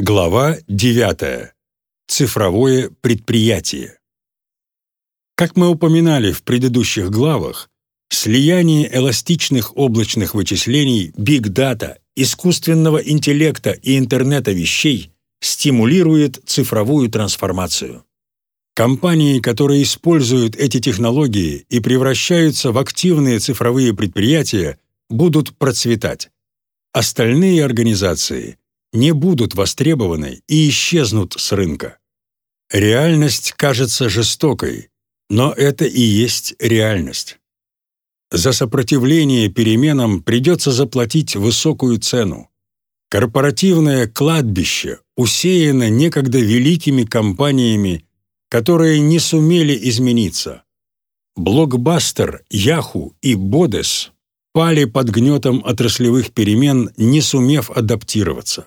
Глава 9. Цифровое предприятие. Как мы упоминали в предыдущих главах, слияние эластичных облачных вычислений, биг-дата, искусственного интеллекта и интернета вещей стимулирует цифровую трансформацию. Компании, которые используют эти технологии и превращаются в активные цифровые предприятия, будут процветать. Остальные организации не будут востребованы и исчезнут с рынка. Реальность кажется жестокой, но это и есть реальность. За сопротивление переменам придется заплатить высокую цену. Корпоративное кладбище усеяно некогда великими компаниями, которые не сумели измениться. Блокбастер, Яху и Бодес пали под гнетом отраслевых перемен, не сумев адаптироваться.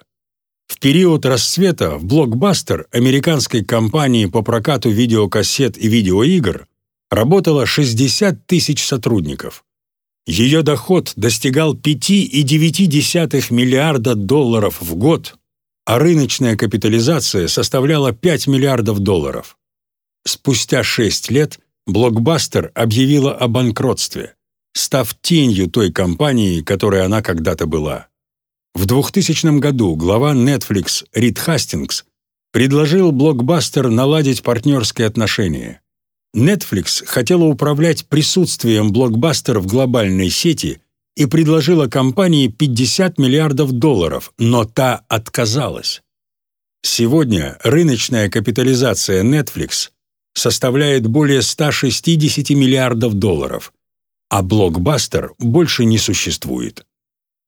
В период расцвета в Blockbuster, американской компании по прокату видеокассет и видеоигр, работало 60 тысяч сотрудников. Ее доход достигал 5,9 миллиарда долларов в год, а рыночная капитализация составляла 5 миллиардов долларов. Спустя 6 лет Blockbuster объявила о банкротстве, став тенью той компании, которой она когда-то была. В 2000 году глава Netflix Рид Хастингс предложил Blockbuster наладить партнерские отношения. Netflix хотела управлять присутствием Blockbuster в глобальной сети и предложила компании 50 миллиардов долларов, но та отказалась. Сегодня рыночная капитализация Netflix составляет более 160 миллиардов долларов, а Blockbuster больше не существует.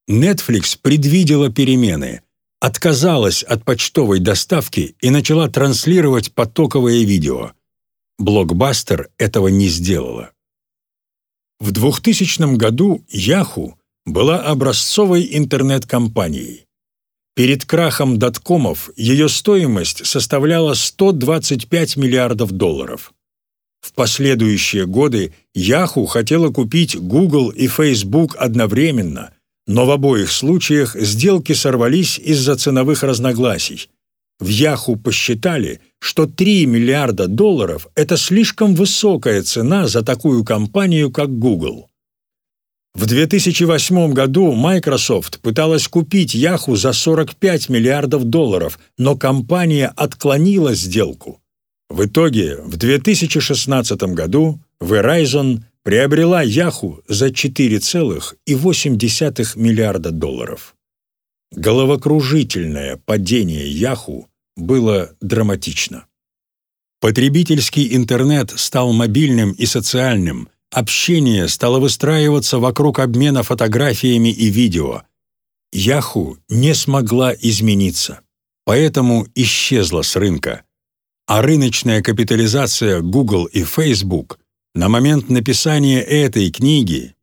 Netflix предвидела перемены, отказалась от почтовой доставки и начала транслировать потоковое видео. Blockbuster этого не сделала. В 2000 году Yahoo была образцовой интернет-компанией. Перед крахом доткомов ее стоимость составляла 125 миллиардов долларов. В последующие годы Yahoo хотела купить Google и Facebook одновременно, но в обоих случаях сделки сорвались из-за ценовых разногласий. В Яху посчитали, что 3 миллиарда долларов – это слишком высокая цена за такую компанию, как Google. В 2008 году Microsoft пыталась купить Yahoo за 45 миллиардов долларов, но компания отклонила сделку. В итоге в 2016 году Verizon приобрела Яху за 4,8 миллиарда долларов. Головокружительное падение Яху было драматично. Потребительский интернет стал мобильным и социальным, общение стало выстраиваться вокруг обмена фотографиями и видео. Яху не смогла измениться, поэтому исчезла с рынка. А рыночная капитализация Google и Facebook – на момент написания этой книги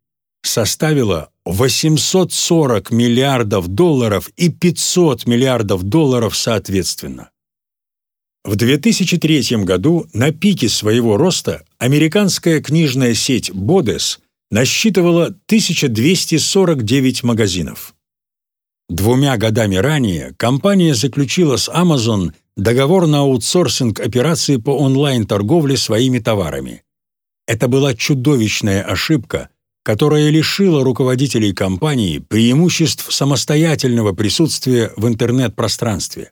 составила 840 миллиардов долларов и 500 миллиардов долларов соответственно. В 2003 году на пике своего роста американская книжная сеть Бодес насчитывала 1249 магазинов. Двумя годами ранее компания заключила с Amazon договор на аутсорсинг операции по онлайн-торговле своими товарами. Это была чудовищная ошибка, которая лишила руководителей компании преимуществ самостоятельного присутствия в интернет-пространстве.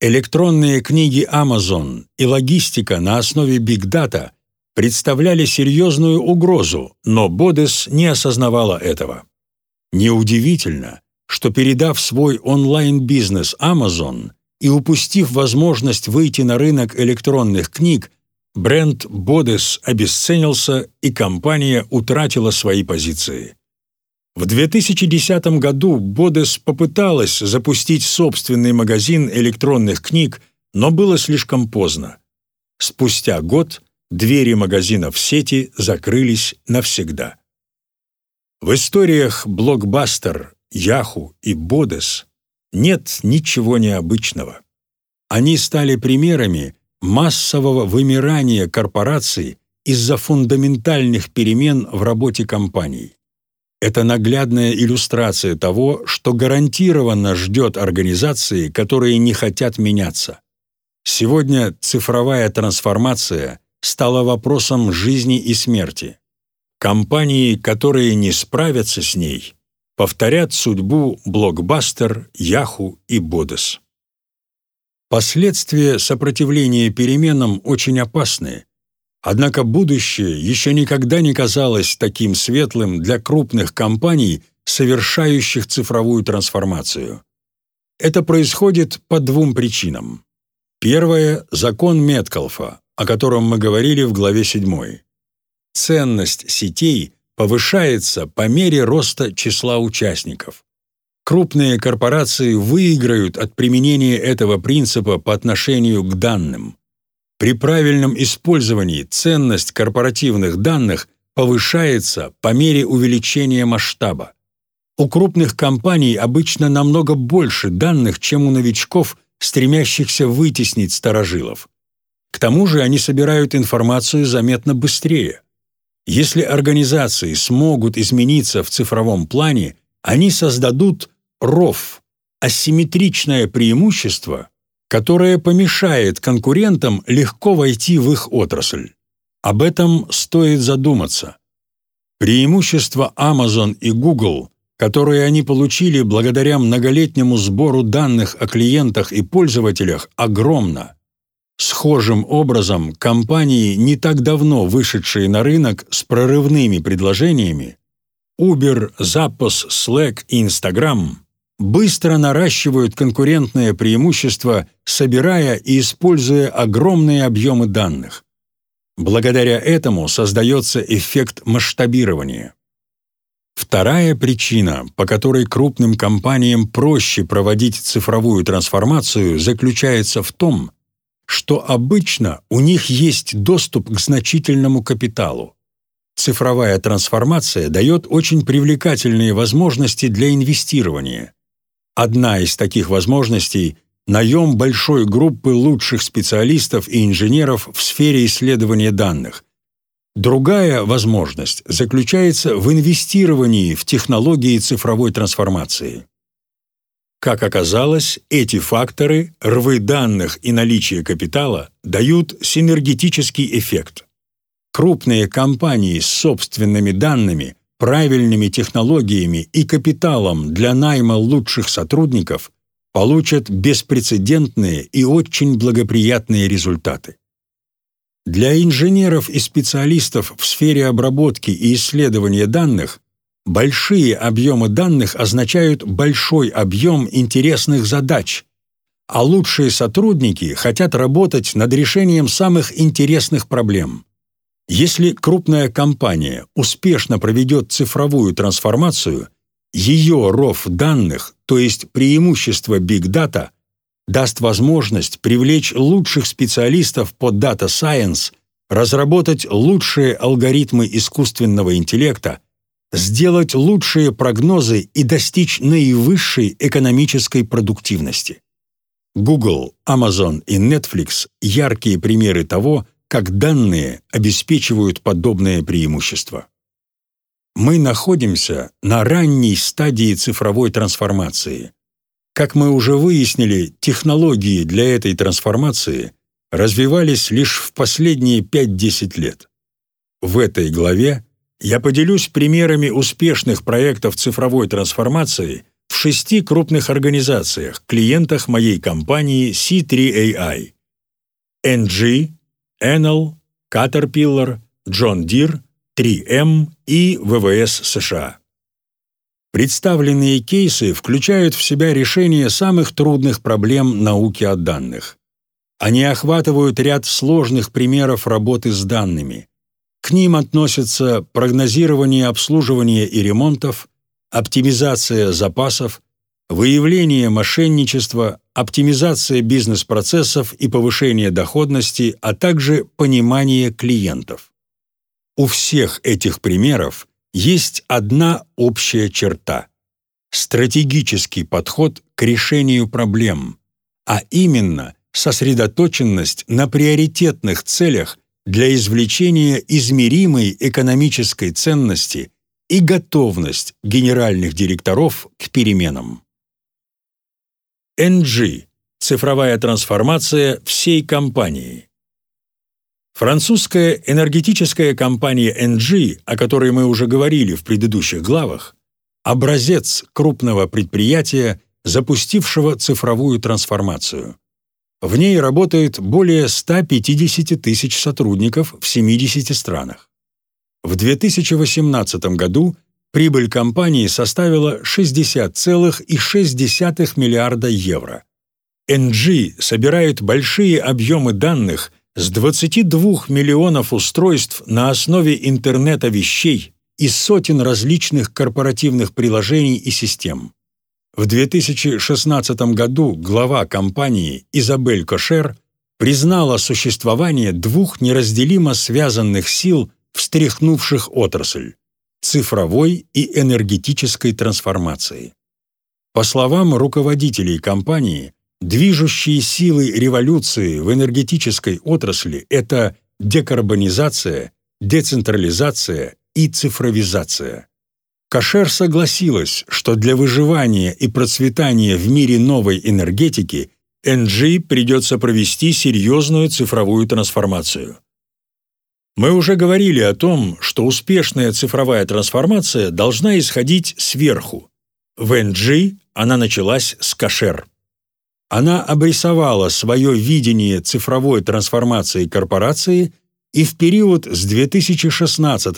Электронные книги Amazon и логистика на основе Data представляли серьезную угрозу, но Бодес не осознавала этого. Неудивительно, что передав свой онлайн-бизнес Amazon и упустив возможность выйти на рынок электронных книг, бренд Бодес обесценился, и компания утратила свои позиции. В 2010 году Бодес попыталась запустить собственный магазин электронных книг, но было слишком поздно. Спустя год двери магазина в сети закрылись навсегда. В историях Blockbuster, Yahoo и Бодес нет ничего необычного. Они стали примерами, массового вымирания корпораций из-за фундаментальных перемен в работе компаний. это наглядная иллюстрация того, что гарантированно ждет организации, которые не хотят меняться. Сегодня цифровая трансформация стала вопросом жизни и смерти. Компании, которые не справятся с ней, повторят судьбу Blockbuster, Yahoo и Бодес. Последствия сопротивления переменам очень опасны, однако будущее еще никогда не казалось таким светлым для крупных компаний, совершающих цифровую трансформацию. Это происходит по двум причинам. Первое – закон Меткалфа, о котором мы говорили в главе 7. Ценность сетей повышается по мере роста числа участников. Крупные корпорации выиграют от применения этого принципа по отношению к данным. При правильном использовании ценность корпоративных данных повышается по мере увеличения масштаба. У крупных компаний обычно намного больше данных, чем у новичков, стремящихся вытеснить старожилов. К тому же они собирают информацию заметно быстрее. Если организации смогут измениться в цифровом плане, они создадут ров – асимметричное преимущество, которое помешает конкурентам легко войти в их отрасль. Об этом стоит задуматься. Преимущество Amazon и Google, которые они получили благодаря многолетнему сбору данных о клиентах и пользователях, огромно. Схожим образом компании, не так давно вышедшие на рынок с прорывными предложениями, Uber, Zappos, Slack и Instagram быстро наращивают конкурентное преимущество, собирая и используя огромные объемы данных. Благодаря этому создается эффект масштабирования. Вторая причина, по которой крупным компаниям проще проводить цифровую трансформацию, заключается в том, что обычно у них есть доступ к значительному капиталу. Цифровая трансформация дает очень привлекательные возможности для инвестирования. Одна из таких возможностей – наем большой группы лучших специалистов и инженеров в сфере исследования данных. Другая возможность заключается в инвестировании в технологии цифровой трансформации. Как оказалось, эти факторы, рвы данных и наличие капитала, дают синергетический эффект. Крупные компании с собственными данными, правильными технологиями и капиталом для найма лучших сотрудников получат беспрецедентные и очень благоприятные результаты. Для инженеров и специалистов в сфере обработки и исследования данных Большие объемы данных означают большой объем интересных задач, а лучшие сотрудники хотят работать над решением самых интересных проблем. Если крупная компания успешно проведет цифровую трансформацию, ее ров данных, то есть преимущество Big Data, даст возможность привлечь лучших специалистов по Data Science, разработать лучшие алгоритмы искусственного интеллекта, сделать лучшие прогнозы и достичь наивысшей экономической продуктивности. Google, Amazon и Netflix – яркие примеры того, как данные обеспечивают подобное преимущество. Мы находимся на ранней стадии цифровой трансформации. Как мы уже выяснили, технологии для этой трансформации развивались лишь в последние 5-10 лет. В этой главе я поделюсь примерами успешных проектов цифровой трансформации в шести крупных организациях, клиентах моей компании C3AI. NG, Enel, Caterpillar, John Deere, 3M и ВВС США. Представленные кейсы включают в себя решение самых трудных проблем науки о данных. Они охватывают ряд сложных примеров работы с данными, к ним относятся прогнозирование обслуживания и ремонтов, оптимизация запасов, выявление мошенничества, оптимизация бизнес-процессов и повышение доходности, а также понимание клиентов. У всех этих примеров есть одна общая черта – стратегический подход к решению проблем, а именно сосредоточенность на приоритетных целях для извлечения измеримой экономической ценности и готовность генеральных директоров к переменам. NG – цифровая трансформация всей компании. Французская энергетическая компания NG, о которой мы уже говорили в предыдущих главах, образец крупного предприятия, запустившего цифровую трансформацию. В ней работает более 150 тысяч сотрудников в 70 странах. В 2018 году прибыль компании составила 60,6 миллиарда евро. NG собирает большие объемы данных с 22 миллионов устройств на основе интернета вещей и сотен различных корпоративных приложений и систем. В 2016 году глава компании Изабель Кошер признала существование двух неразделимо связанных сил, встряхнувших отрасль – цифровой и энергетической трансформации. По словам руководителей компании, Движущие силы революции в энергетической отрасли – это декарбонизация, децентрализация и цифровизация. Кашер согласилась, что для выживания и процветания в мире новой энергетики NG придется провести серьезную цифровую трансформацию. Мы уже говорили о том, что успешная цифровая трансформация должна исходить сверху. В NG она началась с Кашер. Она обрисовала свое видение цифровой трансформации корпорации и в период с 2016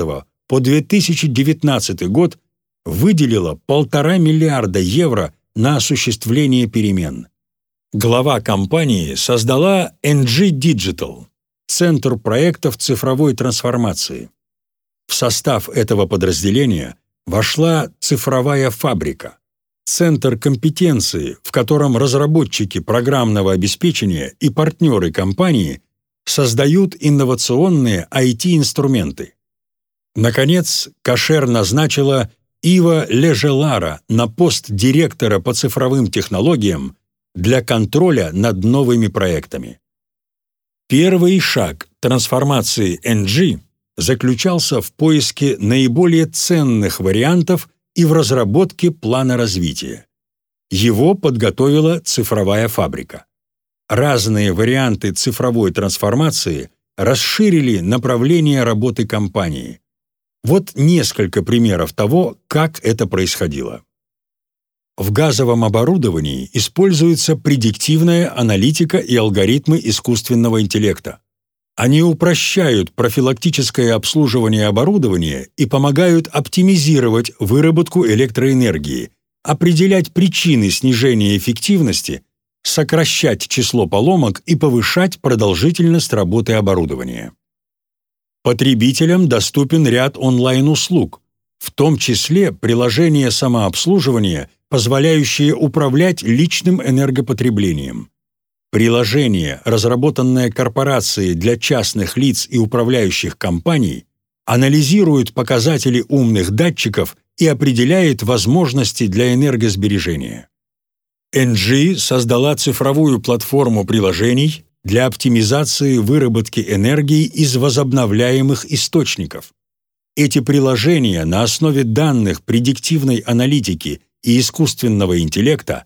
по 2019 год выделила полтора миллиарда евро на осуществление перемен. Глава компании создала NG Digital, центр проектов цифровой трансформации. В состав этого подразделения вошла цифровая фабрика, центр компетенции, в котором разработчики программного обеспечения и партнеры компании создают инновационные IT-инструменты. Наконец, Кашер назначила Ива Лежелара на пост директора по цифровым технологиям для контроля над новыми проектами. Первый шаг трансформации NG заключался в поиске наиболее ценных вариантов и в разработке плана развития. Его подготовила цифровая фабрика. Разные варианты цифровой трансформации расширили направление работы компании. Вот несколько примеров того, как это происходило. В газовом оборудовании используется предиктивная аналитика и алгоритмы искусственного интеллекта. Они упрощают профилактическое обслуживание оборудования и помогают оптимизировать выработку электроэнергии, определять причины снижения эффективности, сокращать число поломок и повышать продолжительность работы оборудования. Потребителям доступен ряд онлайн-услуг, в том числе приложения самообслуживания, позволяющие управлять личным энергопотреблением. Приложение, разработанное корпорацией для частных лиц и управляющих компаний, анализирует показатели умных датчиков и определяет возможности для энергосбережения. NG создала цифровую платформу приложений для оптимизации выработки энергии из возобновляемых источников. Эти приложения на основе данных предиктивной аналитики и искусственного интеллекта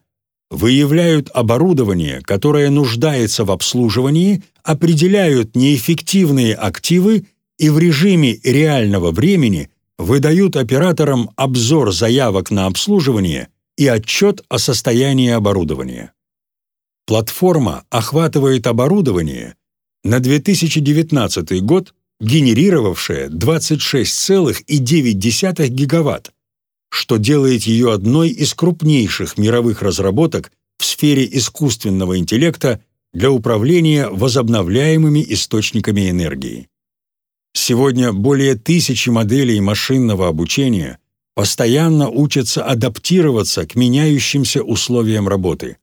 выявляют оборудование, которое нуждается в обслуживании, определяют неэффективные активы и в режиме реального времени выдают операторам обзор заявок на обслуживание и отчет о состоянии оборудования. Платформа охватывает оборудование на 2019 год, генерировавшее 26,9 гигаватт, что делает ее одной из крупнейших мировых разработок в сфере искусственного интеллекта для управления возобновляемыми источниками энергии. Сегодня более тысячи моделей машинного обучения постоянно учатся адаптироваться к меняющимся условиям работы.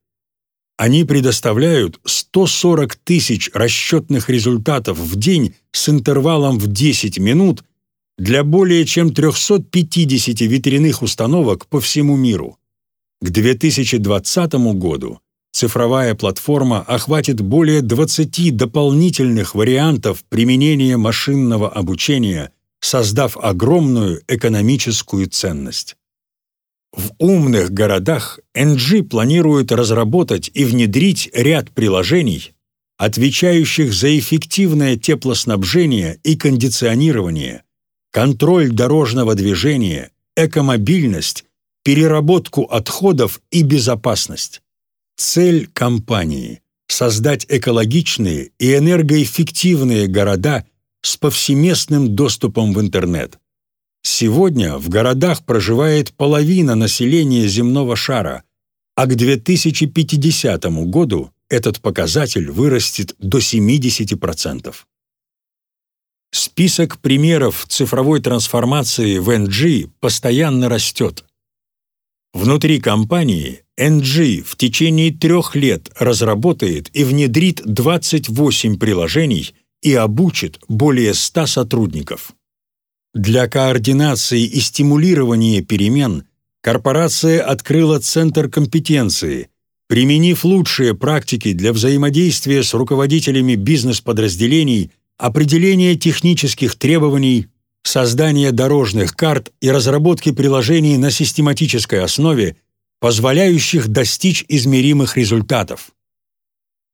Они предоставляют 140 тысяч расчетных результатов в день с интервалом в 10 минут для более чем 350 ветряных установок по всему миру. К 2020 году цифровая платформа охватит более 20 дополнительных вариантов применения машинного обучения создав огромную экономическую ценность. В умных городах NG планирует разработать и внедрить ряд приложений, отвечающих за эффективное теплоснабжение и кондиционирование, контроль дорожного движения, экомобильность, переработку отходов и безопасность. Цель компании – создать экологичные и энергоэффективные города с повсеместным доступом в интернет. Сегодня в городах проживает половина населения земного шара, а к 2050 году этот показатель вырастет до 70%. Список примеров цифровой трансформации в NG постоянно растет. Внутри компании NG в течение трех лет разработает и внедрит 28 приложений и обучит более 100 сотрудников. Для координации и стимулирования перемен корпорация открыла Центр компетенции, применив лучшие практики для взаимодействия с руководителями бизнес-подразделений, определения технических требований, создания дорожных карт и разработки приложений на систематической основе, позволяющих достичь измеримых результатов.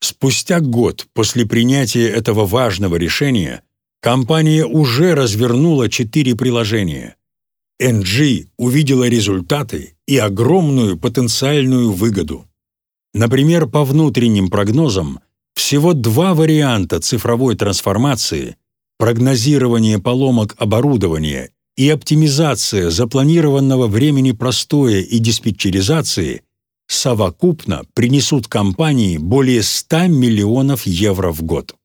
Спустя год после принятия этого важного решения компания уже развернула четыре приложения. NG увидела результаты и огромную потенциальную выгоду. Например, по внутренним прогнозам, всего два варианта цифровой трансформации – прогнозирование поломок оборудования и оптимизация запланированного времени простоя и диспетчеризации совокупно принесут компании более 100 миллионов евро в год.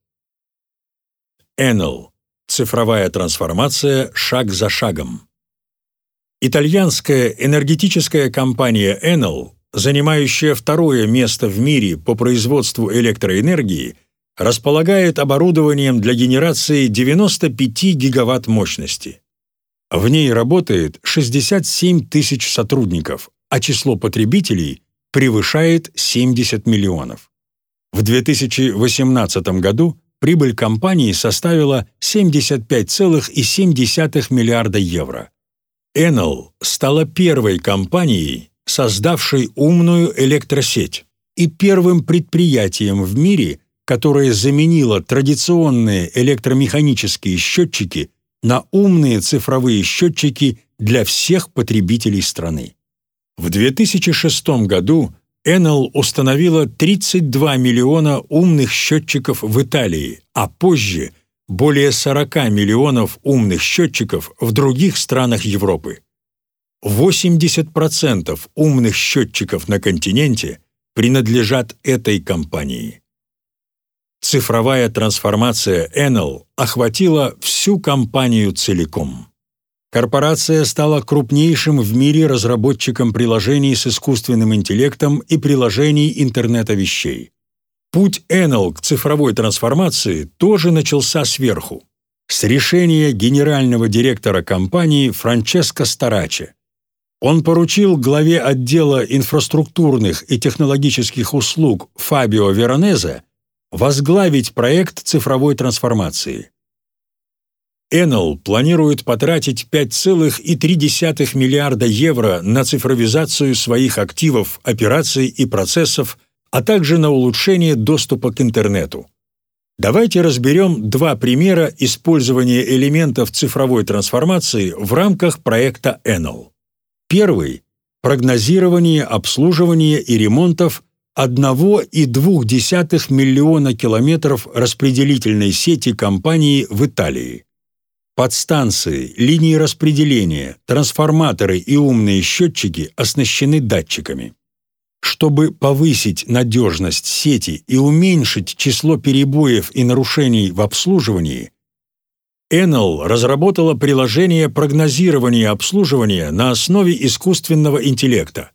Enel – цифровая трансформация шаг за шагом. Итальянская энергетическая компания Enel, занимающая второе место в мире по производству электроэнергии, располагает оборудованием для генерации 95 гигаватт мощности. В ней работает 67 тысяч сотрудников, а число потребителей превышает 70 миллионов. В 2018 году прибыль компании составила 75,7 миллиарда евро. Enel стала первой компанией, создавшей умную электросеть, и первым предприятием в мире, которое заменило традиционные электромеханические счетчики на умные цифровые счетчики для всех потребителей страны. В 2006 году Enel установила 32 миллиона умных счетчиков в Италии, а позже более 40 миллионов умных счетчиков в других странах Европы. 80% умных счетчиков на континенте принадлежат этой компании. Цифровая трансформация Enel охватила всю компанию целиком. Корпорация стала крупнейшим в мире разработчиком приложений с искусственным интеллектом и приложений интернета вещей. Путь Enel к цифровой трансформации тоже начался сверху, с решения генерального директора компании Франческо Стараче. Он поручил главе отдела инфраструктурных и технологических услуг Фабио Веронезе возглавить проект цифровой трансформации. Enel планирует потратить 5,3 миллиарда евро на цифровизацию своих активов, операций и процессов, а также на улучшение доступа к интернету. Давайте разберем два примера использования элементов цифровой трансформации в рамках проекта Enel. Первый – прогнозирование, обслуживание и ремонтов 1,2 миллиона километров распределительной сети компании в Италии. Подстанции, линии распределения, трансформаторы и умные счетчики оснащены датчиками. Чтобы повысить надежность сети и уменьшить число перебоев и нарушений в обслуживании, Enel разработала приложение прогнозирования обслуживания на основе искусственного интеллекта.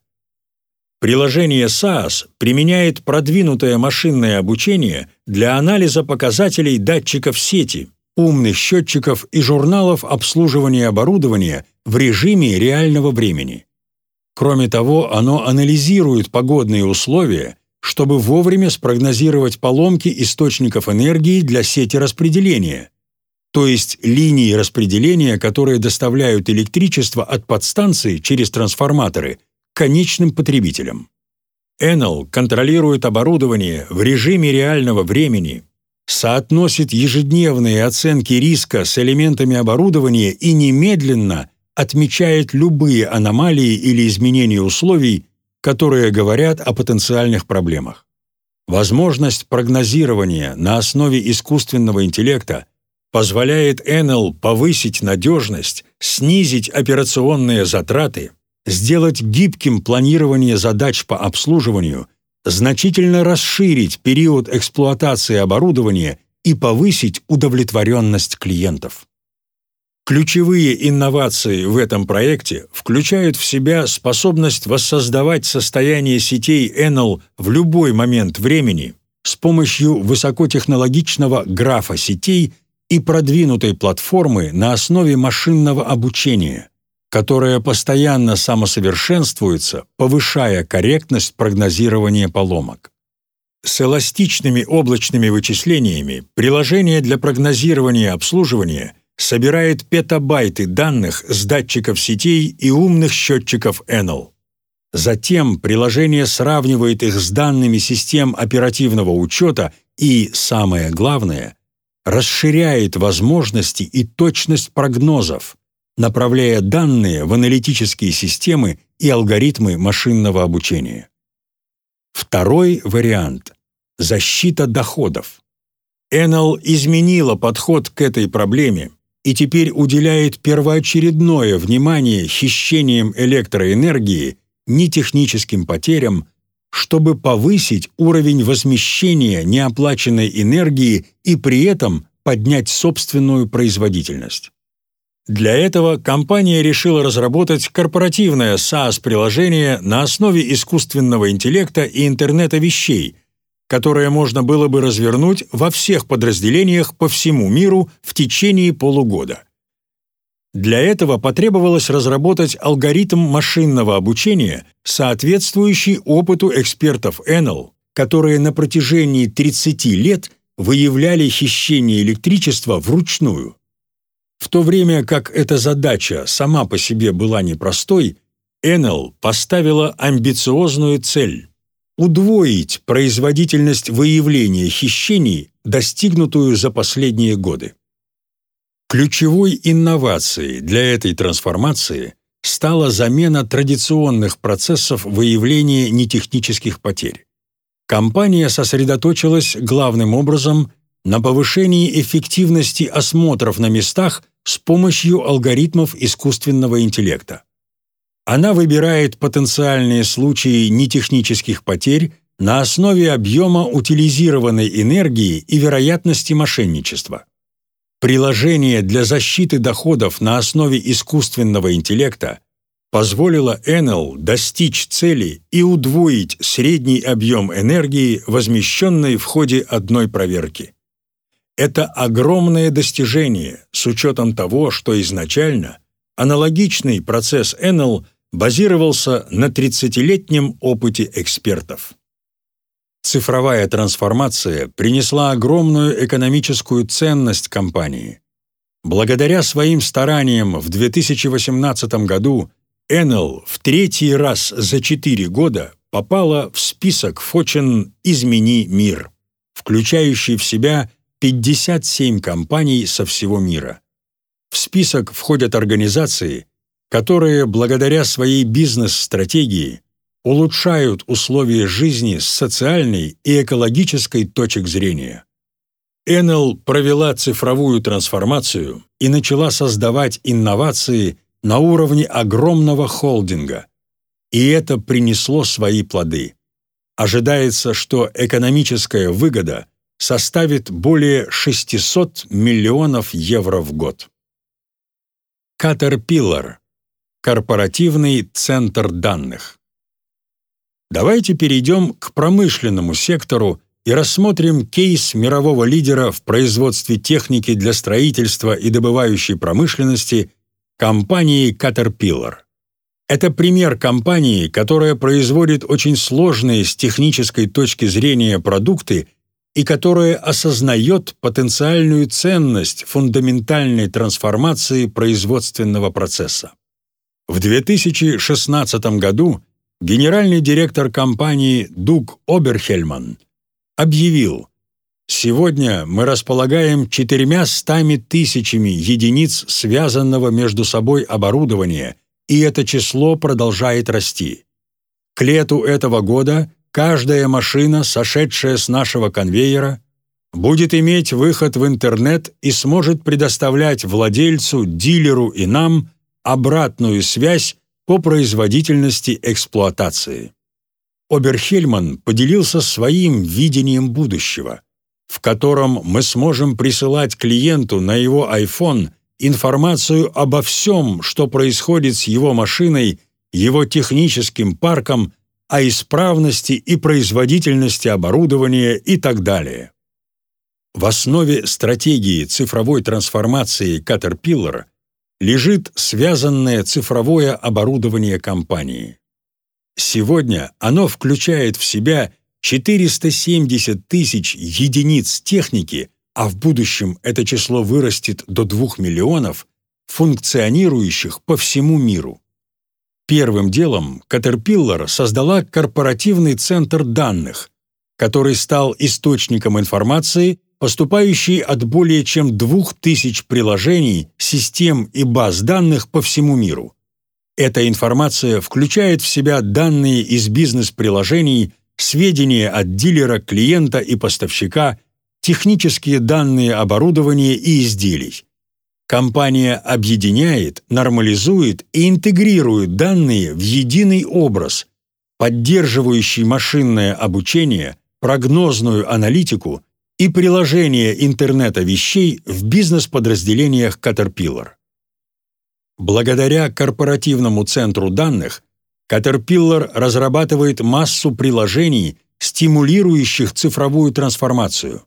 Приложение SaaS применяет продвинутое машинное обучение для анализа показателей датчиков сети – умных счетчиков и журналов обслуживания оборудования в режиме реального времени. Кроме того, оно анализирует погодные условия, чтобы вовремя спрогнозировать поломки источников энергии для сети распределения. То есть линии распределения, которые доставляют электричество от подстанции через трансформаторы к конечным потребителям. Enel контролирует оборудование в режиме реального времени, соотносит ежедневные оценки риска с элементами оборудования и немедленно отмечает любые аномалии или изменения условий, которые говорят о потенциальных проблемах. Возможность прогнозирования на основе искусственного интеллекта позволяет Enel повысить надежность, снизить операционные затраты, сделать гибким планирование задач по обслуживанию, значительно расширить период эксплуатации оборудования и повысить удовлетворенность клиентов. Ключевые инновации в этом проекте включают в себя способность воссоздавать состояние сетей Enel в любой момент времени с помощью высокотехнологичного графа сетей – и продвинутой платформы на основе машинного обучения, которая постоянно самосовершенствуется, повышая корректность прогнозирования поломок. С эластичными облачными вычислениями приложение для прогнозирования обслуживания собирает петабайты данных с датчиков сетей и умных счетчиков Enel. Затем приложение сравнивает их с данными систем оперативного учета и, самое главное, расширяет возможности и точность прогнозов, направляя данные в аналитические системы и алгоритмы машинного обучения. Второй вариант – защита доходов. Enel изменила подход к этой проблеме и теперь уделяет первоочередное внимание хищениям электроэнергии, нетехническим потерям, чтобы повысить уровень возмещения неоплаченной энергии и при этом поднять собственную производительность. Для этого компания решила разработать корпоративное SaaS-приложение на основе искусственного интеллекта и интернета вещей, которое можно было бы развернуть во всех подразделениях по всему миру в течение полугода. Для этого потребовалось разработать алгоритм машинного обучения, соответствующий опыту экспертов Enel, которые на протяжении 30 лет выявляли хищение электричества вручную. В то время как эта задача сама по себе была непростой, Enel поставила амбициозную цель – удвоить производительность выявления хищений, достигнутую за последние годы. Ключевой инновацией для этой трансформации стала замена традиционных процессов выявления нетехнических потерь. Компания сосредоточилась главным образом на повышении эффективности осмотров на местах с помощью алгоритмов искусственного интеллекта. Она выбирает потенциальные случаи нетехнических потерь на основе объема утилизированной энергии и вероятности мошенничества. Приложение для защиты доходов на основе искусственного интеллекта позволило Enel достичь цели и удвоить средний объем энергии, возмещенной в ходе одной проверки. Это огромное достижение с учетом того, что изначально аналогичный процесс Enel базировался на 30-летнем опыте экспертов. Цифровая трансформация принесла огромную экономическую ценность компании. Благодаря своим стараниям в 2018 году Enel в третий раз за четыре года попала в список Fortune «Измени мир», включающий в себя 57 компаний со всего мира. В список входят организации, которые благодаря своей бизнес-стратегии улучшают условия жизни с социальной и экологической точек зрения. Enel провела цифровую трансформацию и начала создавать инновации на уровне огромного холдинга. И это принесло свои плоды. Ожидается, что экономическая выгода составит более 600 миллионов евро в год. Caterpillar – корпоративный центр данных. Давайте перейдем к промышленному сектору и рассмотрим кейс мирового лидера в производстве техники для строительства и добывающей промышленности компании Caterpillar. Это пример компании, которая производит очень сложные с технической точки зрения продукты и которое осознает потенциальную ценность фундаментальной трансформации производственного процесса. В 2016 году генеральный директор компании Дуг Оберхельман объявил, «Сегодня мы располагаем четырьмя стами тысячами единиц связанного между собой оборудования, и это число продолжает расти. К лету этого года каждая машина, сошедшая с нашего конвейера, будет иметь выход в интернет и сможет предоставлять владельцу, дилеру и нам обратную связь по производительности эксплуатации. Оберхельман поделился своим видением будущего, в котором мы сможем присылать клиенту на его iPhone информацию обо всем, что происходит с его машиной, его техническим парком о исправности и производительности оборудования и так далее. В основе стратегии цифровой трансформации Caterpillar лежит связанное цифровое оборудование компании. Сегодня оно включает в себя 470 тысяч единиц техники, а в будущем это число вырастет до 2 миллионов, функционирующих по всему миру. Первым делом Caterpillar создала корпоративный центр данных, который стал источником информации, поступающей от более чем 2000 приложений, систем и баз данных по всему миру. Эта информация включает в себя данные из бизнес-приложений, сведения от дилера, клиента и поставщика, технические данные оборудования и изделий. Компания объединяет, нормализует и интегрирует данные в единый образ, поддерживающий машинное обучение, прогнозную аналитику и приложение интернета вещей в бизнес-подразделениях Caterpillar. Благодаря корпоративному центру данных Caterpillar разрабатывает массу приложений, стимулирующих цифровую трансформацию.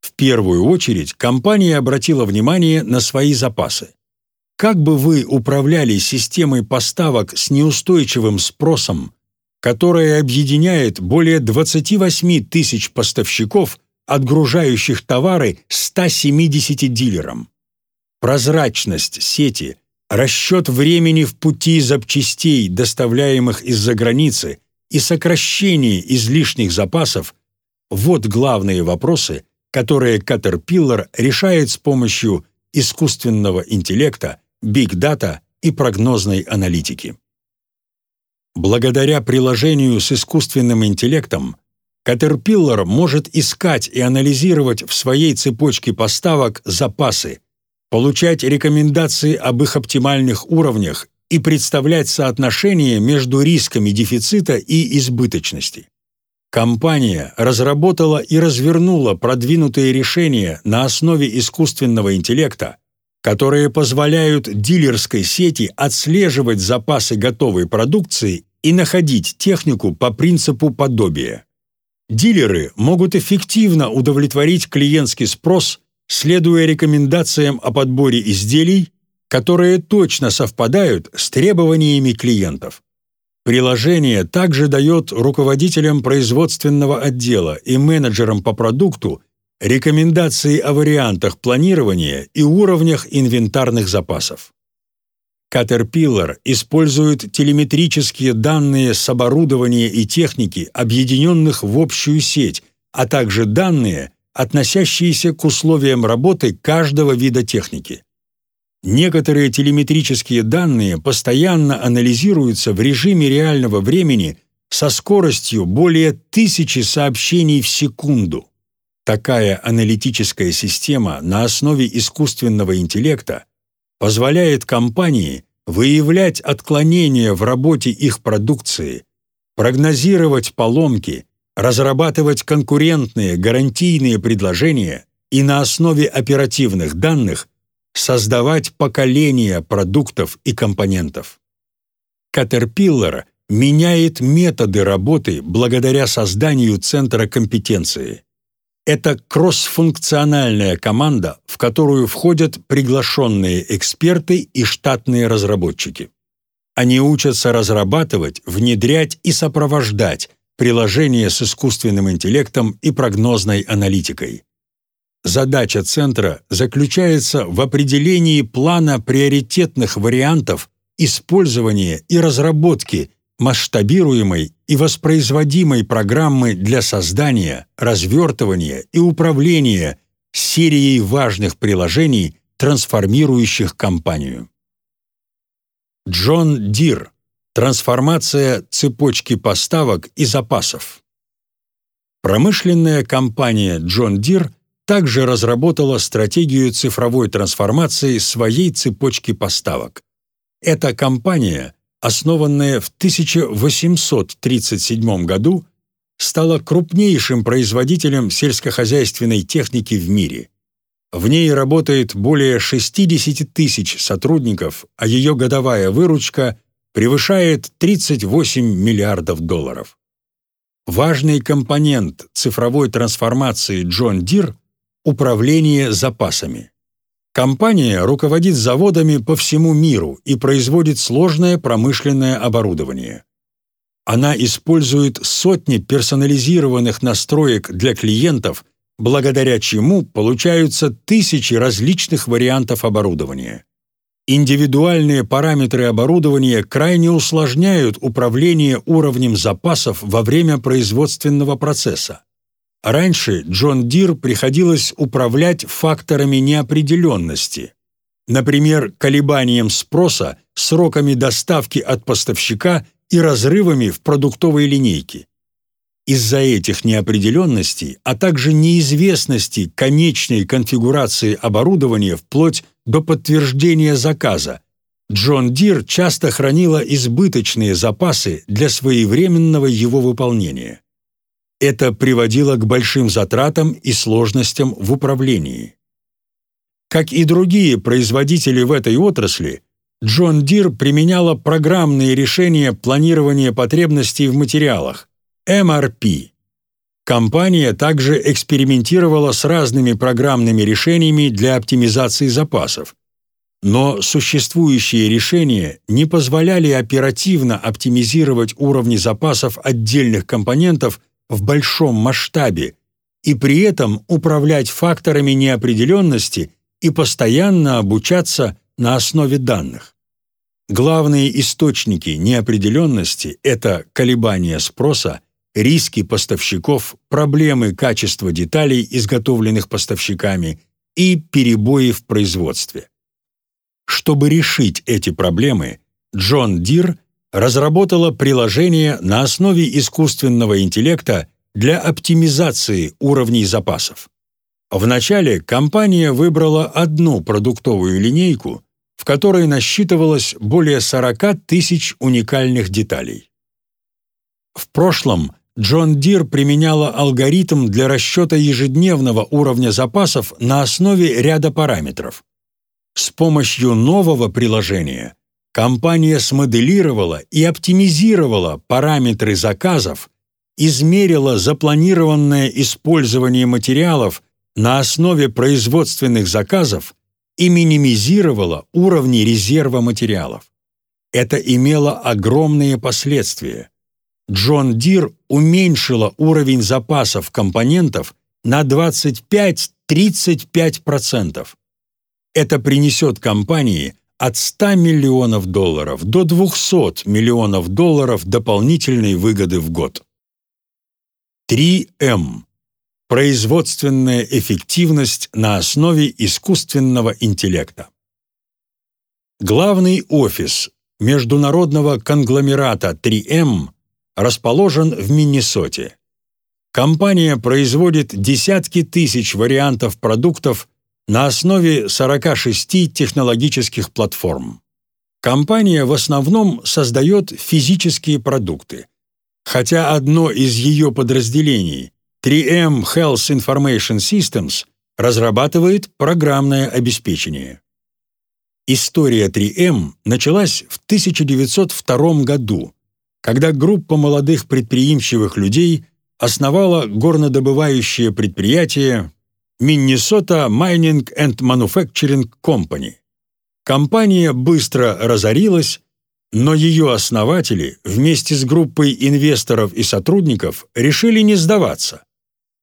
В первую очередь компания обратила внимание на свои запасы. Как бы вы управляли системой поставок с неустойчивым спросом, которая объединяет более 28 тысяч поставщиков, отгружающих товары 170 дилерам? Прозрачность сети, расчет времени в пути запчастей, доставляемых из-за границы, и сокращение излишних запасов – вот главные вопросы, которые Caterpillar решает с помощью искусственного интеллекта, биг-дата и прогнозной аналитики. Благодаря приложению с искусственным интеллектом Caterpillar может искать и анализировать в своей цепочке поставок запасы, получать рекомендации об их оптимальных уровнях и представлять соотношение между рисками дефицита и избыточности. Компания разработала и развернула продвинутые решения на основе искусственного интеллекта, которые позволяют дилерской сети отслеживать запасы готовой продукции и находить технику по принципу подобия. Дилеры могут эффективно удовлетворить клиентский спрос, следуя рекомендациям о подборе изделий, которые точно совпадают с требованиями клиентов. Приложение также дает руководителям производственного отдела и менеджерам по продукту рекомендации о вариантах планирования и уровнях инвентарных запасов. Caterpillar использует телеметрические данные с оборудования и техники, объединенных в общую сеть, а также данные, относящиеся к условиям работы каждого вида техники. Некоторые телеметрические данные постоянно анализируются в режиме реального времени со скоростью более тысячи сообщений в секунду. Такая аналитическая система на основе искусственного интеллекта позволяет компании выявлять отклонения в работе их продукции, прогнозировать поломки, разрабатывать конкурентные гарантийные предложения и на основе оперативных данных создавать поколения продуктов и компонентов. Caterpillar меняет методы работы благодаря созданию центра компетенции. Это кроссфункциональная команда, в которую входят приглашенные эксперты и штатные разработчики. Они учатся разрабатывать, внедрять и сопровождать приложения с искусственным интеллектом и прогнозной аналитикой. Задача центра заключается в определении плана приоритетных вариантов использования и разработки масштабируемой и воспроизводимой программы для создания, развертывания и управления серией важных приложений, трансформирующих компанию. Джон Дир. Трансформация цепочки поставок и запасов. Промышленная компания Джон Дир также разработала стратегию цифровой трансформации своей цепочки поставок. Эта компания, основанная в 1837 году, стала крупнейшим производителем сельскохозяйственной техники в мире. В ней работает более 60 тысяч сотрудников, а ее годовая выручка превышает 38 миллиардов долларов. Важный компонент цифровой трансформации Джон Дир – управление запасами. Компания руководит заводами по всему миру и производит сложное промышленное оборудование. Она использует сотни персонализированных настроек для клиентов, благодаря чему получаются тысячи различных вариантов оборудования. Индивидуальные параметры оборудования крайне усложняют управление уровнем запасов во время производственного процесса. Раньше Джон Дир приходилось управлять факторами неопределенности, например, колебанием спроса, сроками доставки от поставщика и разрывами в продуктовой линейке. Из-за этих неопределенностей, а также неизвестности конечной конфигурации оборудования вплоть до подтверждения заказа, Джон Дир часто хранила избыточные запасы для своевременного его выполнения. Это приводило к большим затратам и сложностям в управлении. Как и другие производители в этой отрасли, Джон Дир применяла программные решения планирования потребностей в материалах, MRP. Компания также экспериментировала с разными программными решениями для оптимизации запасов. Но существующие решения не позволяли оперативно оптимизировать уровни запасов отдельных компонентов в большом масштабе и при этом управлять факторами неопределенности и постоянно обучаться на основе данных. Главные источники неопределенности – это колебания спроса, риски поставщиков, проблемы качества деталей, изготовленных поставщиками, и перебои в производстве. Чтобы решить эти проблемы, Джон Дир разработала приложение на основе искусственного интеллекта для оптимизации уровней запасов. Вначале компания выбрала одну продуктовую линейку, в которой насчитывалось более 40 тысяч уникальных деталей. В прошлом Джон Дир применяла алгоритм для расчета ежедневного уровня запасов на основе ряда параметров. С помощью нового приложения компания смоделировала и оптимизировала параметры заказов, измерила запланированное использование материалов на основе производственных заказов и минимизировала уровни резерва материалов. Это имело огромные последствия. Джон Дир уменьшила уровень запасов компонентов на 25-35%. Это принесет компании от 100 миллионов долларов до 200 миллионов долларов дополнительной выгоды в год. 3М. Производственная эффективность на основе искусственного интеллекта. Главный офис международного конгломерата 3М расположен в Миннесоте. Компания производит десятки тысяч вариантов продуктов на основе 46 технологических платформ. Компания в основном создает физические продукты, хотя одно из ее подразделений, 3M Health Information Systems, разрабатывает программное обеспечение. История 3M началась в 1902 году, когда группа молодых предприимчивых людей основала горнодобывающее предприятие Minnesota Mining and Manufacturing Company. Компания быстро разорилась, Но ее основатели вместе с группой инвесторов и сотрудников решили не сдаваться.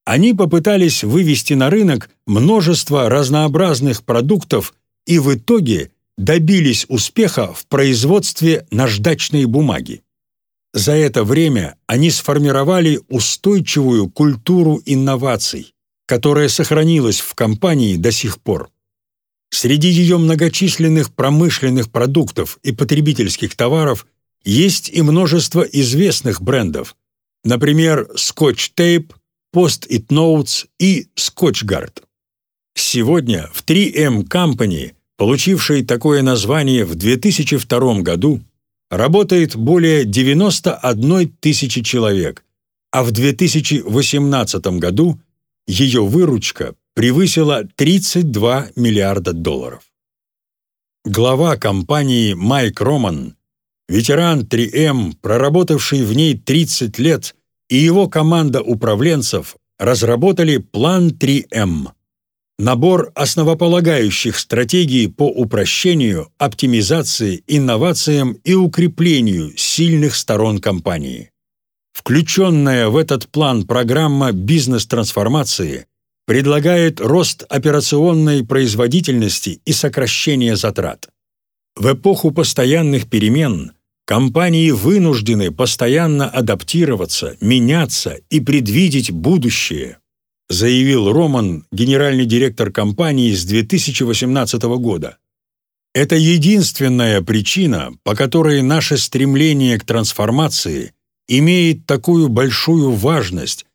Они попытались вывести на рынок множество разнообразных продуктов и в итоге добились успеха в производстве наждачной бумаги. За это время они сформировали устойчивую культуру инноваций, которая сохранилась в компании до сих пор. Среди ее многочисленных промышленных продуктов и потребительских товаров есть и множество известных брендов, например, Scotch Tape, Post-it Notes и Scotchgard. Сегодня в 3M Company, получившей такое название в 2002 году, работает более 91 тысячи человек, а в 2018 году ее выручка превысила 32 миллиарда долларов. Глава компании Майк Роман, ветеран 3М, проработавший в ней 30 лет, и его команда управленцев разработали план 3М – набор основополагающих стратегий по упрощению, оптимизации, инновациям и укреплению сильных сторон компании. Включенная в этот план программа бизнес-трансформации предлагает рост операционной производительности и сокращение затрат. В эпоху постоянных перемен компании вынуждены постоянно адаптироваться, меняться и предвидеть будущее, заявил Роман, генеральный директор компании с 2018 года. Это единственная причина, по которой наше стремление к трансформации имеет такую большую важность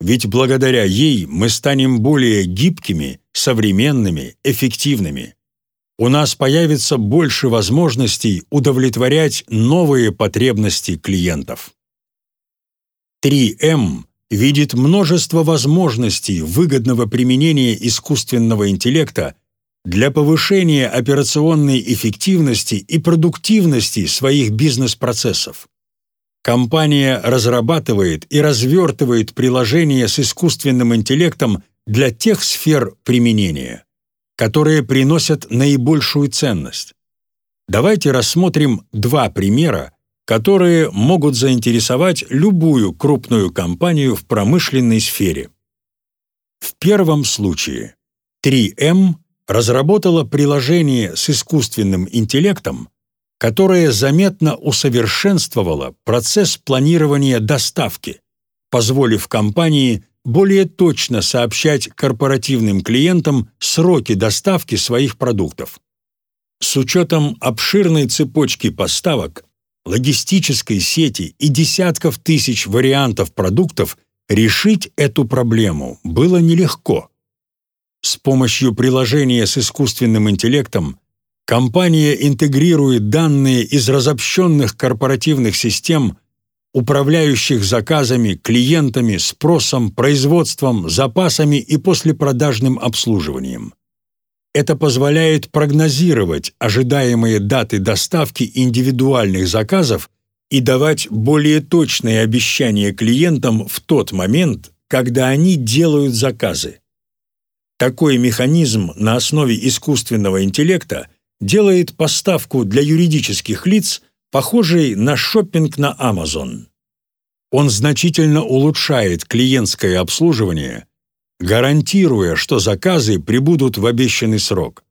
ведь благодаря ей мы станем более гибкими, современными, эффективными. У нас появится больше возможностей удовлетворять новые потребности клиентов. 3М видит множество возможностей выгодного применения искусственного интеллекта для повышения операционной эффективности и продуктивности своих бизнес-процессов. Компания разрабатывает и развертывает приложения с искусственным интеллектом для тех сфер применения, которые приносят наибольшую ценность. Давайте рассмотрим два примера, которые могут заинтересовать любую крупную компанию в промышленной сфере. В первом случае 3M разработала приложение с искусственным интеллектом, которое заметно усовершенствовало процесс планирования доставки, позволив компании более точно сообщать корпоративным клиентам сроки доставки своих продуктов. С учетом обширной цепочки поставок, логистической сети и десятков тысяч вариантов продуктов решить эту проблему было нелегко. С помощью приложения с искусственным интеллектом Компания интегрирует данные из разобщенных корпоративных систем, управляющих заказами, клиентами, спросом, производством, запасами и послепродажным обслуживанием. Это позволяет прогнозировать ожидаемые даты доставки индивидуальных заказов и давать более точные обещания клиентам в тот момент, когда они делают заказы. Такой механизм на основе искусственного интеллекта – делает поставку для юридических лиц похожей на шопинг на Amazon. Он значительно улучшает клиентское обслуживание, гарантируя, что заказы прибудут в обещанный срок.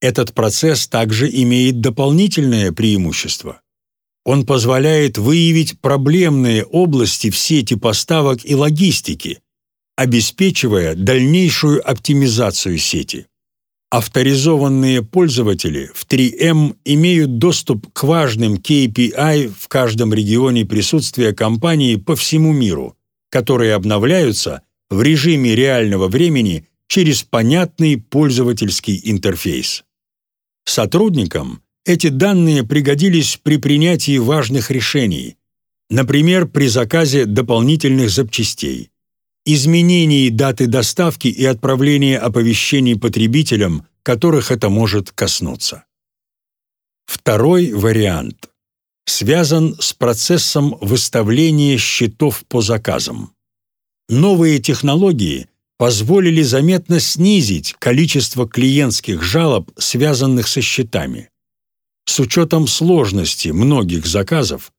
Этот процесс также имеет дополнительное преимущество. Он позволяет выявить проблемные области в сети поставок и логистики, обеспечивая дальнейшую оптимизацию сети. Авторизованные пользователи в 3M имеют доступ к важным KPI в каждом регионе присутствия компании по всему миру, которые обновляются в режиме реального времени через понятный пользовательский интерфейс. Сотрудникам эти данные пригодились при принятии важных решений, например, при заказе дополнительных запчастей изменении даты доставки и отправления оповещений потребителям, которых это может коснуться. Второй вариант связан с процессом выставления счетов по заказам. Новые технологии позволили заметно снизить количество клиентских жалоб, связанных со счетами. С учетом сложности многих заказов,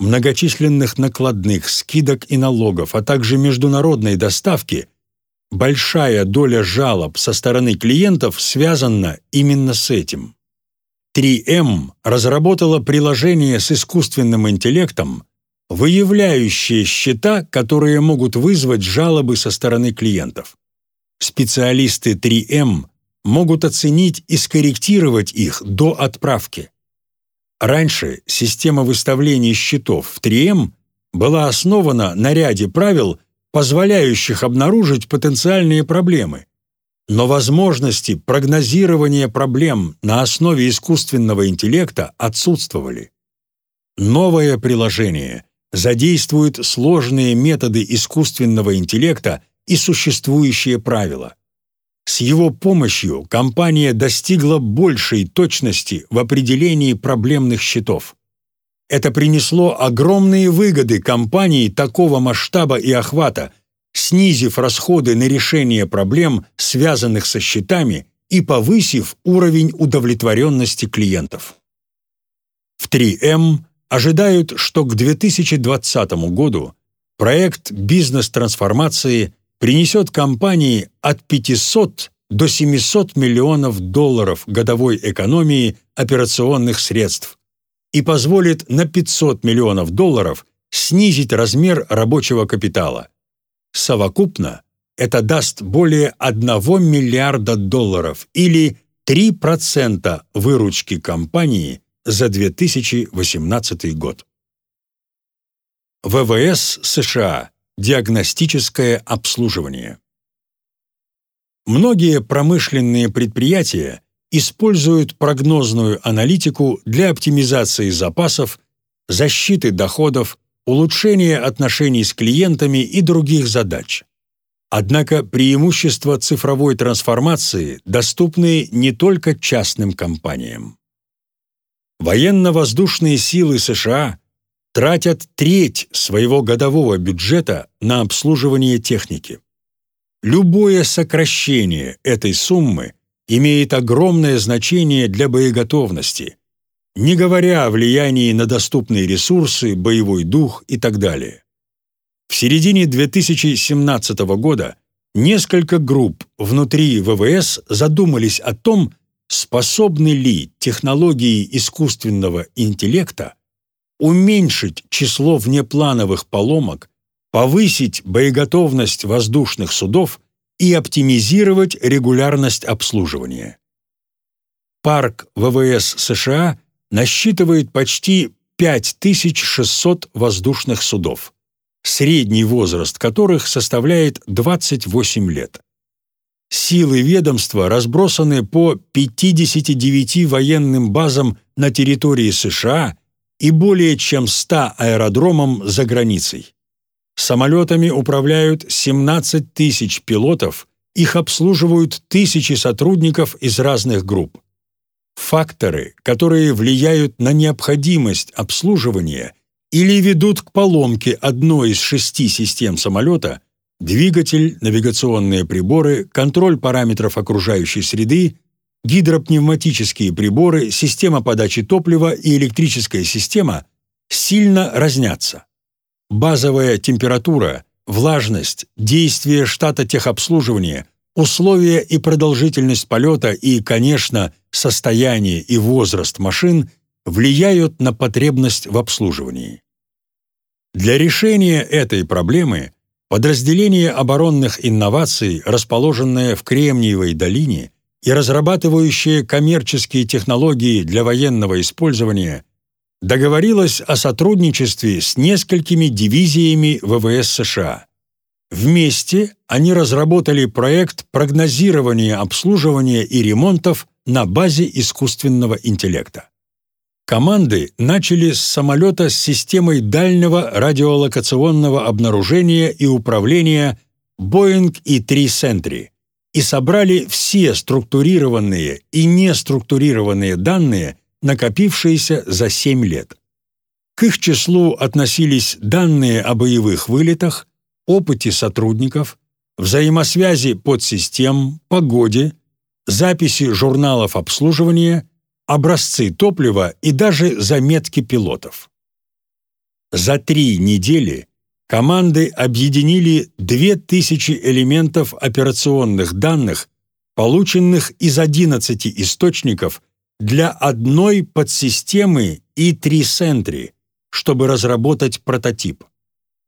многочисленных накладных, скидок и налогов, а также международной доставки, большая доля жалоб со стороны клиентов связана именно с этим. 3M разработала приложение с искусственным интеллектом, выявляющее счета, которые могут вызвать жалобы со стороны клиентов. Специалисты 3M могут оценить и скорректировать их до отправки. Раньше система выставления счетов в 3М была основана на ряде правил, позволяющих обнаружить потенциальные проблемы. Но возможности прогнозирования проблем на основе искусственного интеллекта отсутствовали. Новое приложение задействует сложные методы искусственного интеллекта и существующие правила. С его помощью компания достигла большей точности в определении проблемных счетов. Это принесло огромные выгоды компании такого масштаба и охвата, снизив расходы на решение проблем, связанных со счетами, и повысив уровень удовлетворенности клиентов. В 3М ожидают, что к 2020 году проект бизнес-трансформации принесет компании от 500 до 700 миллионов долларов годовой экономии операционных средств и позволит на 500 миллионов долларов снизить размер рабочего капитала. Совокупно это даст более 1 миллиарда долларов или 3% выручки компании за 2018 год. ВВС США Диагностическое обслуживание. Многие промышленные предприятия используют прогнозную аналитику для оптимизации запасов, защиты доходов, улучшения отношений с клиентами и других задач. Однако преимущества цифровой трансформации доступны не только частным компаниям. Военно-воздушные силы США тратят треть своего годового бюджета на обслуживание техники. Любое сокращение этой суммы имеет огромное значение для боеготовности, не говоря о влиянии на доступные ресурсы, боевой дух и так далее. В середине 2017 года несколько групп внутри ВВС задумались о том, способны ли технологии искусственного интеллекта уменьшить число внеплановых поломок, повысить боеготовность воздушных судов и оптимизировать регулярность обслуживания. Парк ВВС США насчитывает почти 5600 воздушных судов, средний возраст которых составляет 28 лет. Силы ведомства разбросаны по 59 военным базам на территории США и более чем 100 аэродромам за границей. Самолетами управляют 17 тысяч пилотов, их обслуживают тысячи сотрудников из разных групп. Факторы, которые влияют на необходимость обслуживания или ведут к поломке одной из шести систем самолета – двигатель, навигационные приборы, контроль параметров окружающей среды гидропневматические приборы, система подачи топлива и электрическая система сильно разнятся. Базовая температура, влажность, действие штата техобслуживания, условия и продолжительность полета и, конечно, состояние и возраст машин влияют на потребность в обслуживании. Для решения этой проблемы подразделение оборонных инноваций, расположенное в Кремниевой долине, и разрабатывающая коммерческие технологии для военного использования, договорилась о сотрудничестве с несколькими дивизиями ВВС США. Вместе они разработали проект прогнозирования обслуживания и ремонтов на базе искусственного интеллекта. Команды начали с самолета с системой дальнего радиолокационного обнаружения и управления Boeing E-3 Sentry и собрали все структурированные и неструктурированные данные, накопившиеся за 7 лет. К их числу относились данные о боевых вылетах, опыте сотрудников, взаимосвязи подсистем, погоде, записи журналов обслуживания, образцы топлива и даже заметки пилотов. За три недели команды объединили 2000 элементов операционных данных, полученных из 11 источников для одной подсистемы И3 Sentry, чтобы разработать прототип.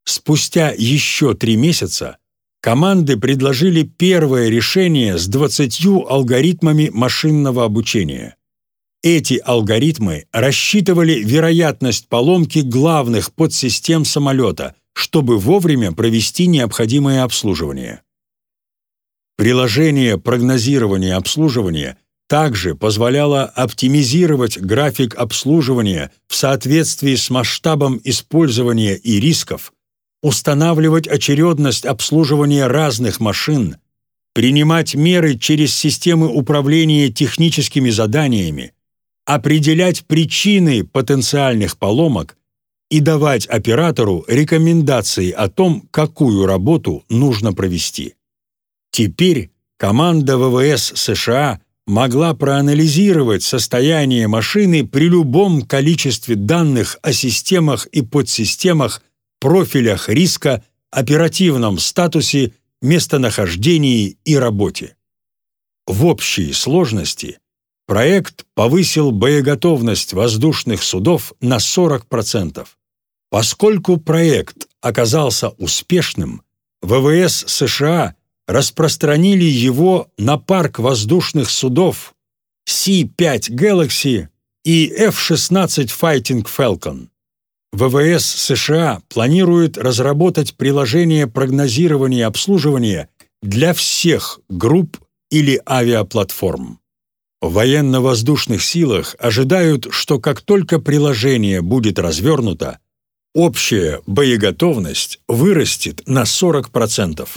Спустя еще три месяца команды предложили первое решение с 20 алгоритмами машинного обучения. Эти алгоритмы рассчитывали вероятность поломки главных подсистем самолета, чтобы вовремя провести необходимое обслуживание. Приложение прогнозирования обслуживания также позволяло оптимизировать график обслуживания в соответствии с масштабом использования и рисков, устанавливать очередность обслуживания разных машин, принимать меры через системы управления техническими заданиями, определять причины потенциальных поломок и давать оператору рекомендации о том, какую работу нужно провести. Теперь команда ВВС США могла проанализировать состояние машины при любом количестве данных о системах и подсистемах, профилях риска, оперативном статусе, местонахождении и работе. В общей сложности проект повысил боеготовность воздушных судов на 40%. Поскольку проект оказался успешным, ВВС США распространили его на парк воздушных судов C-5 Galaxy и F-16 Fighting Falcon. ВВС США планирует разработать приложение прогнозирования обслуживания для всех групп или авиаплатформ. В военно-воздушных силах ожидают, что как только приложение будет развернуто, общая боеготовность вырастет на 40%.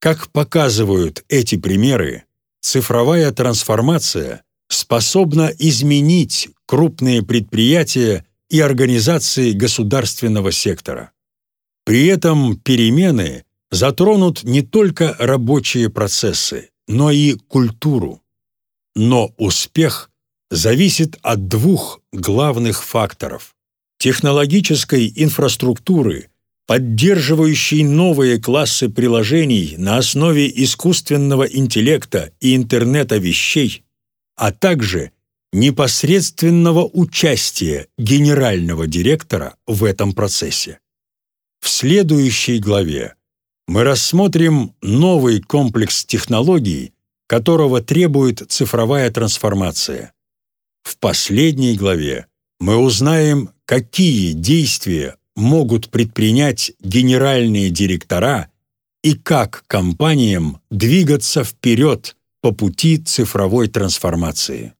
Как показывают эти примеры, цифровая трансформация способна изменить крупные предприятия и организации государственного сектора. При этом перемены затронут не только рабочие процессы, но и культуру. Но успех зависит от двух главных факторов – технологической инфраструктуры, поддерживающей новые классы приложений на основе искусственного интеллекта и интернета вещей, а также непосредственного участия генерального директора в этом процессе. В следующей главе мы рассмотрим новый комплекс технологий, которого требует цифровая трансформация. В последней главе мы узнаем, какие действия могут предпринять генеральные директора и как компаниям двигаться вперед по пути цифровой трансформации.